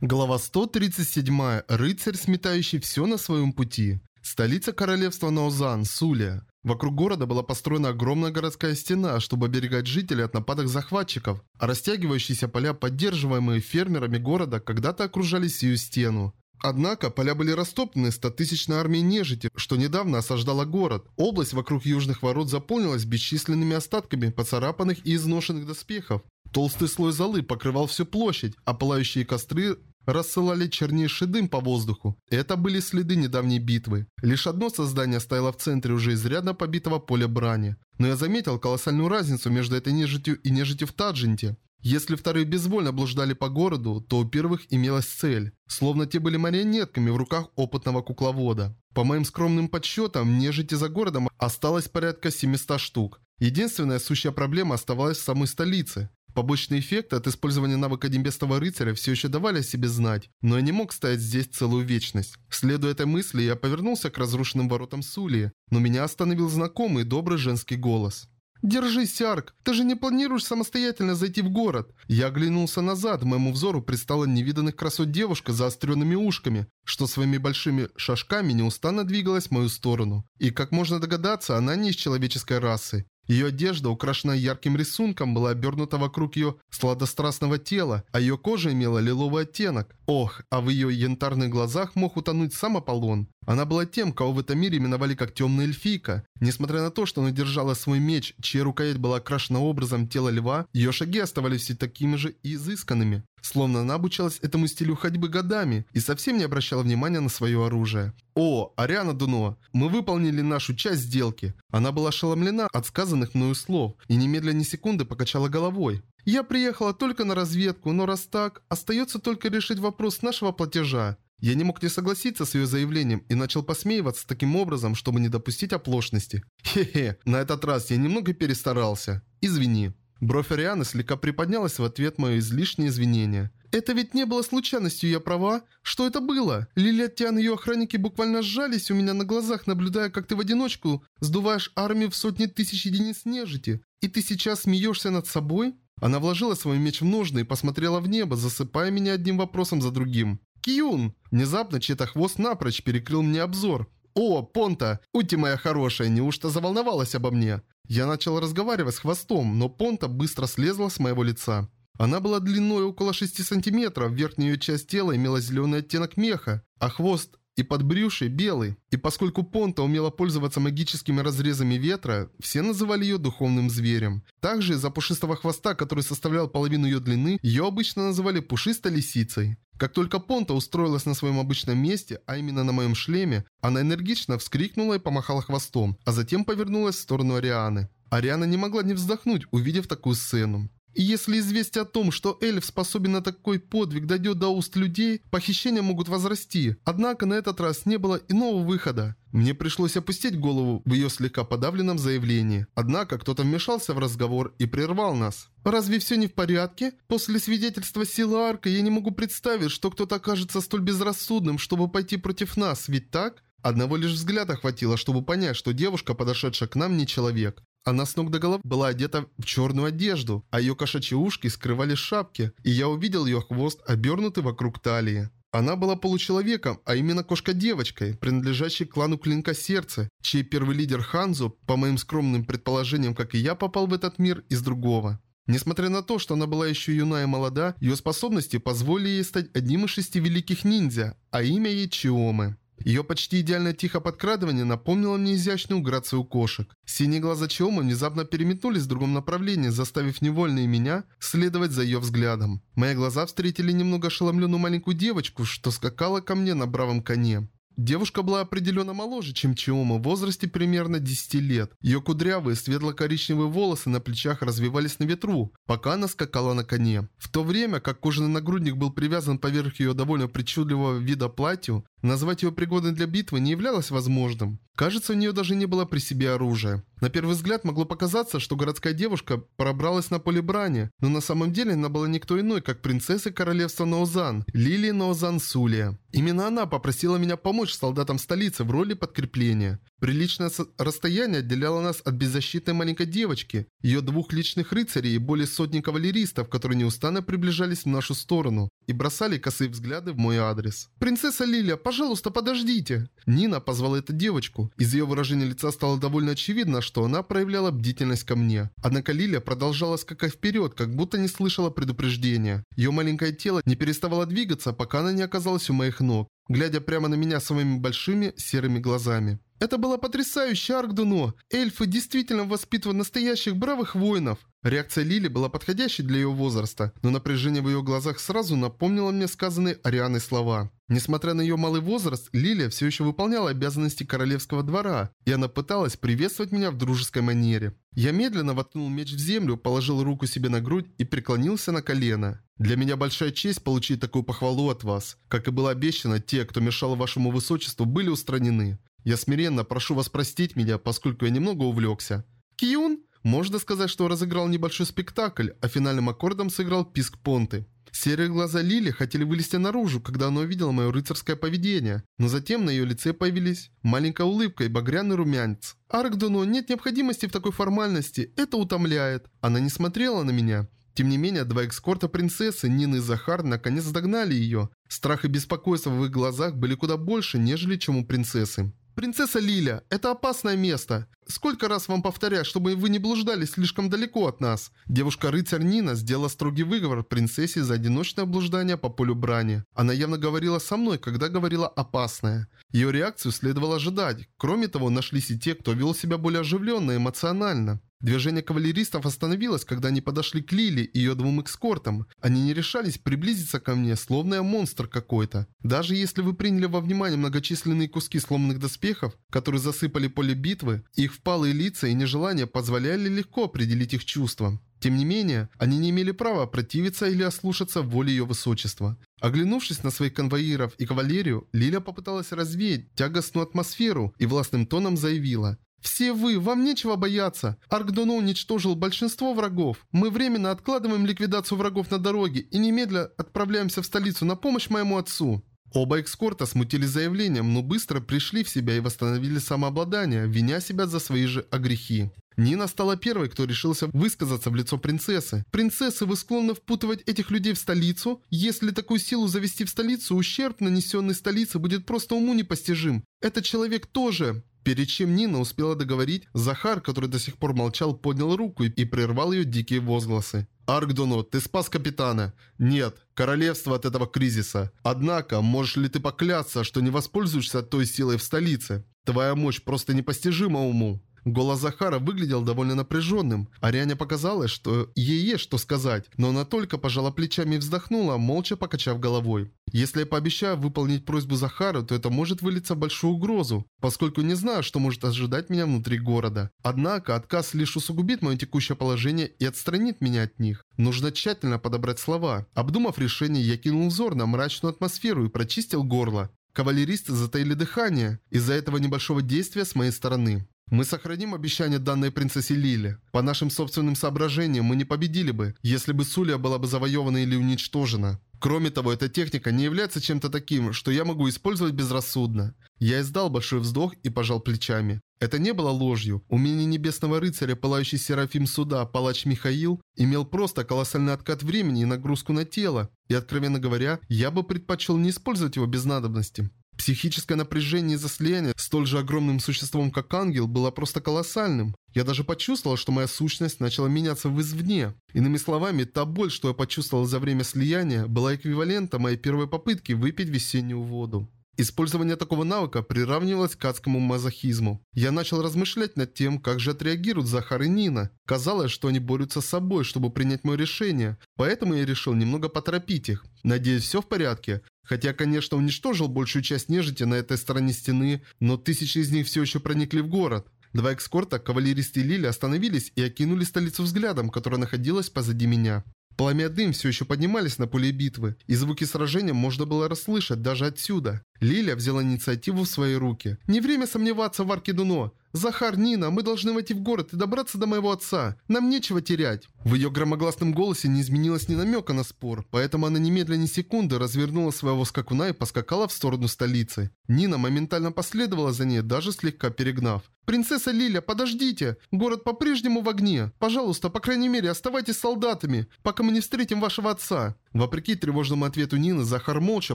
Глава 137. Рыцарь, сметающий все на своем пути. Столица королевства Наузан, Сулия. Вокруг города была построена огромная городская стена, чтобы оберегать жителей от нападок захватчиков, а растягивающиеся поля, поддерживаемые фермерами города, когда-то окружали сию стену. Однако поля были растоплены стотысячной армией нежити, что недавно осаждала город. Область вокруг южных ворот заполнилась бесчисленными остатками поцарапанных и изношенных доспехов. Толстый слой золы покрывал всю площадь, а пылающие костры рассылали чернейший дым по воздуху. Это были следы недавней битвы. Лишь одно создание стояло в центре уже изрядно побитого поля брани. Но я заметил колоссальную разницу между этой нежитью и нежитью в Таджинте. Если вторые безвольно блуждали по городу, то у первых имелась цель. Словно те были марионетками в руках опытного кукловода. По моим скромным подсчетам, нежити за городом осталось порядка 700 штук. Единственная сущая проблема оставалась в самой столице. Побочные эффекты от использования навыка Дембестого рыцаря все еще давали о себе знать, но я не мог стоять здесь целую вечность. Следуя этой мысли, я повернулся к разрушенным воротам Сулии, но меня остановил знакомый добрый женский голос. «Держись, Сярк! Ты же не планируешь самостоятельно зайти в город?» Я оглянулся назад, моему взору предстала невиданных красот девушка с заостренными ушками, что своими большими шажками неустанно двигалась в мою сторону. И, как можно догадаться, она не из человеческой расы. Ее одежда, украшенная ярким рисунком, была обернута вокруг ее сладострастного тела, а ее кожа имела лиловый оттенок. Ох, а в ее янтарных глазах мог утонуть сам Аполлон. Она была тем, кого в этом мире именовали как темная эльфийка. Несмотря на то, что она держала свой меч, чья рукоять была окрашена образом тела льва, ее шаги оставались все такими же и изысканными. Словно она обучалась этому стилю ходьбы годами и совсем не обращала внимания на свое оружие. «О, Ариана Дуно, мы выполнили нашу часть сделки». Она была ошеломлена от сказанных мною слов и немедленно ни секунды покачала головой. «Я приехала только на разведку, но раз так, остается только решить вопрос нашего платежа». Я не мог не согласиться с ее заявлением и начал посмеиваться таким образом, чтобы не допустить оплошности. Хе-хе, на этот раз я немного перестарался. Извини. Бровь Арианы слегка приподнялась в ответ мое излишнее извинение. «Это ведь не было случайностью, я права? Что это было? Лилиатян и ее охранники буквально сжались у меня на глазах, наблюдая, как ты в одиночку сдуваешь армию в сотни тысяч единиц нежити. И ты сейчас смеешься над собой?» Она вложила свой меч в ножны и посмотрела в небо, засыпая меня одним вопросом за другим. «Кьюн!» Внезапно чей-то хвост напрочь перекрыл мне обзор. «О, Понта! Ути моя хорошая, неужто заволновалась обо мне?» Я начал разговаривать с хвостом, но Понта быстро слезла с моего лица. Она была длиной около 6 сантиметров, верхняя часть тела имела зеленый оттенок меха, а хвост и подбрюший белый. И поскольку Понта умела пользоваться магическими разрезами ветра, все называли ее духовным зверем. Также из-за пушистого хвоста, который составлял половину ее длины, ее обычно называли пушистой лисицей. Как только Понта устроилась на своем обычном месте, а именно на моем шлеме, она энергично вскрикнула и помахала хвостом, а затем повернулась в сторону Арианы. Ариана не могла не вздохнуть, увидев такую сцену. И если известие о том, что эльф способен на такой подвиг дойдет до уст людей, похищения могут возрасти. Однако на этот раз не было иного выхода. Мне пришлось опустить голову в ее слегка подавленном заявлении. Однако кто-то вмешался в разговор и прервал нас. «Разве все не в порядке? После свидетельства силы арка я не могу представить, что кто-то окажется столь безрассудным, чтобы пойти против нас, ведь так?» Одного лишь взгляда хватило, чтобы понять, что девушка, подошедшая к нам, не человек. Она с ног до головы была одета в черную одежду, а ее кошачьи ушки скрывали шапки, и я увидел ее хвост, обернутый вокруг талии. Она была получеловеком, а именно кошка-девочкой, принадлежащей клану Клинка Сердца, чей первый лидер Ханзу, по моим скромным предположениям, как и я, попал в этот мир из другого. Несмотря на то, что она была еще юна и молода, ее способности позволили ей стать одним из шести великих ниндзя, а имя ей Чиомы. Ее почти идеально тихо подкрадывание напомнило мне изящную грацию кошек. Синие глаза Чиомы внезапно переметнулись в другом направлении, заставив невольно и меня следовать за ее взглядом. Мои глаза встретили немного ошеломленную маленькую девочку, что скакала ко мне на бравом коне. Девушка была определенно моложе, чем Чиома, в возрасте примерно 10 лет. Ее кудрявые светло-коричневые волосы на плечах развивались на ветру, пока она скакала на коне. В то время, как кожаный нагрудник был привязан поверх ее довольно причудливого вида платью, назвать ее пригодной для битвы не являлось возможным. Кажется, у нее даже не было при себе оружия. На первый взгляд могло показаться, что городская девушка пробралась на поле брани, но на самом деле она была никто иной, как принцесса королевства Ноузан, Лили Ноузан Сулия. Именно она попросила меня помочь солдатам столицы в роли подкрепления. Приличное расстояние отделяло нас от беззащитной маленькой девочки, ее двух личных рыцарей и более сотни кавалеристов, которые неустанно приближались в нашу сторону и бросали косые взгляды в мой адрес. «Принцесса Лилия, пожалуйста, подождите!» Нина позвала эту девочку. Из ее выражения лица стало довольно очевидно, что она проявляла бдительность ко мне. Однако Лилия продолжала скакать вперед, как будто не слышала предупреждения. Ее маленькое тело не переставало двигаться, пока она не оказалась у моих ног, глядя прямо на меня своими большими серыми глазами. Это было потрясающе, Аркдуно. Эльфы действительно воспитывают настоящих бравых воинов. Реакция Лили была подходящей для ее возраста, но напряжение в ее глазах сразу напомнило мне сказанные Арианой слова. Несмотря на ее малый возраст, Лилия все еще выполняла обязанности королевского двора, и она пыталась приветствовать меня в дружеской манере. Я медленно воткнул меч в землю, положил руку себе на грудь и преклонился на колено. Для меня большая честь получить такую похвалу от вас. Как и было обещано, те, кто мешал вашему высочеству, были устранены. Я смиренно прошу вас простить меня, поскольку я немного увлекся. Киюн? Можно сказать, что разыграл небольшой спектакль, а финальным аккордом сыграл писк понты. Серые глаза Лили хотели вылезти наружу, когда она увидела мое рыцарское поведение, но затем на ее лице появились маленькая улыбка и багряный румянец. Аркдону нет необходимости в такой формальности, это утомляет. Она не смотрела на меня. Тем не менее, два экскорта принцессы, Нина и Захар, наконец догнали ее. Страх и беспокойство в их глазах были куда больше, нежели чем у принцессы. «Принцесса Лиля, это опасное место. Сколько раз вам повторять, чтобы вы не блуждали слишком далеко от нас?» Девушка-рыцарь Нина сделала строгий выговор принцессе за одиночное блуждание по полю брани. Она явно говорила со мной, когда говорила «опасное». Ее реакцию следовало ожидать. Кроме того, нашлись и те, кто вел себя более оживленно и эмоционально. Движение кавалеристов остановилось, когда они подошли к Лили и ее двум экскортам. Они не решались приблизиться ко мне, словно я монстр какой-то. Даже если вы приняли во внимание многочисленные куски сломанных доспехов, которые засыпали поле битвы, их впалые лица и нежелание позволяли легко определить их чувства. Тем не менее, они не имели права противиться или ослушаться воли ее высочества. Оглянувшись на своих конвоиров и кавалерию, Лиля попыталась развеять тягостную атмосферу и властным тоном заявила «Все вы, вам нечего бояться. Аркдоно уничтожил большинство врагов. Мы временно откладываем ликвидацию врагов на дороге и немедля отправляемся в столицу на помощь моему отцу». Оба экскорта смутились заявлением, но быстро пришли в себя и восстановили самообладание, виня себя за свои же огрехи. Нина стала первой, кто решился высказаться в лицо принцессы. «Принцессы, вы склонны впутывать этих людей в столицу? Если такую силу завести в столицу, ущерб, нанесенный столице, будет просто уму непостижим. Этот человек тоже...» Перед чем Нина успела договорить, Захар, который до сих пор молчал, поднял руку и прервал ее дикие возгласы. «Аркдону, ты спас капитана?» «Нет, королевство от этого кризиса. Однако, можешь ли ты поклясться, что не воспользуешься той силой в столице? Твоя мощь просто непостижима уму». Голос Захара выглядел довольно напряженным. Ариане показалось, что ей есть что сказать, но она только пожала плечами и вздохнула, молча покачав головой. Если я пообещаю выполнить просьбу Захара, то это может вылиться в большую угрозу, поскольку не знаю, что может ожидать меня внутри города. Однако отказ лишь усугубит мое текущее положение и отстранит меня от них. Нужно тщательно подобрать слова. Обдумав решение, я кинул взор на мрачную атмосферу и прочистил горло. Кавалеристы затаили дыхание из-за этого небольшого действия с моей стороны. Мы сохраним обещание данной принцессе Лиле. По нашим собственным соображениям мы не победили бы, если бы Сулия была бы завоевана или уничтожена. Кроме того, эта техника не является чем-то таким, что я могу использовать безрассудно. Я издал большой вздох и пожал плечами. Это не было ложью. Умение небесного рыцаря, пылающий Серафим Суда, палач Михаил, имел просто колоссальный откат времени и нагрузку на тело. И, откровенно говоря, я бы предпочел не использовать его без надобности. Психическое напряжение из-за слияния столь же огромным существом, как ангел, было просто колоссальным. Я даже почувствовал, что моя сущность начала меняться в извне. Иными словами, та боль, что я почувствовал за время слияния, была эквивалентом моей первой попытки выпить весеннюю воду. Использование такого навыка приравнивалось к адскому мазохизму. Я начал размышлять над тем, как же отреагируют Захар и Нина. Казалось, что они борются с собой, чтобы принять мое решение, поэтому я решил немного поторопить их. Надеюсь, все в порядке. Хотя, конечно, уничтожил большую часть нежити на этой стороне стены, но тысячи из них все еще проникли в город. Два экскорта, кавалеристы Лили, остановились и окинули столицу взглядом, которая находилась позади меня. Пламя дым все еще поднимались на поле битвы, и звуки сражения можно было расслышать даже отсюда. Лиля взяла инициативу в свои руки. «Не время сомневаться в арке Дуно. «Захар, Нина, мы должны войти в город и добраться до моего отца. Нам нечего терять». В ее громогласном голосе не изменилось ни намека на спор, поэтому она немедленно ни секунды развернула своего скакуна и поскакала в сторону столицы. Нина моментально последовала за ней, даже слегка перегнав. «Принцесса Лиля, подождите! Город по-прежнему в огне. Пожалуйста, по крайней мере, оставайтесь солдатами, пока мы не встретим вашего отца». Вопреки тревожному ответу Нины, Захар молча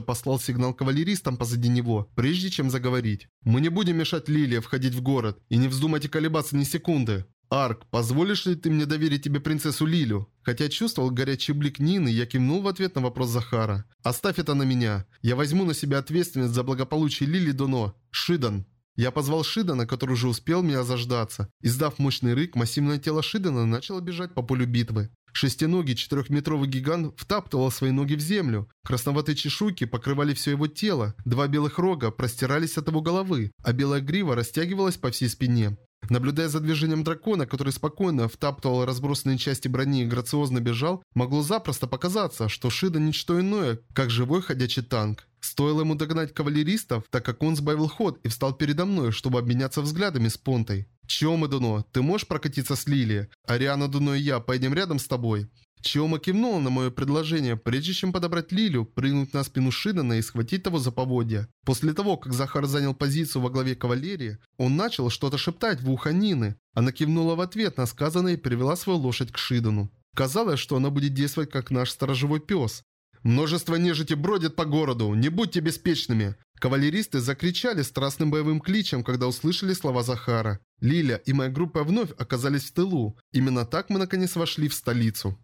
послал сигнал кавалеристам позади него, прежде чем заговорить. «Мы не будем мешать Лилии входить в город, и не вздумайте колебаться ни секунды. «Арк, позволишь ли ты мне доверить тебе принцессу Лилю?» Хотя чувствовал горячий блик Нины, я кивнул в ответ на вопрос Захара. «Оставь это на меня. Я возьму на себя ответственность за благополучие Лили Доно. Шидан». Я позвал Шидана, который уже успел меня заждаться. Издав мощный рык, массивное тело Шидана начало бежать по полю битвы. Шестиногий четырехметровый гигант втаптывал свои ноги в землю. Красноватые чешуйки покрывали все его тело. Два белых рога простирались от его головы, а белая грива растягивалась по всей спине. Наблюдая за движением дракона, который спокойно втаптывал разбросанные части брони и грациозно бежал, могло запросто показаться, что Шида ничто иное, как живой ходячий танк. Стоило ему догнать кавалеристов, так как он сбавил ход и встал передо мной, чтобы обменяться взглядами с Понтой. «Чё Дуно, ты можешь прокатиться с Лили? Ариана Дуно и я поедем рядом с тобой?» Чиома кивнула на мое предложение, прежде чем подобрать Лилю, прыгнуть на спину Шидана и схватить того за поводья. После того, как Захар занял позицию во главе кавалерии, он начал что-то шептать в ухо Нины. Она кивнула в ответ на сказанное и привела свою лошадь к Шидану. Казалось, что она будет действовать как наш сторожевой пес. Множество нежити бродят по городу, не будьте беспечными. Кавалеристы закричали страстным боевым кличем, когда услышали слова Захара. Лиля и моя группа вновь оказались в тылу. Именно так мы наконец вошли в столицу.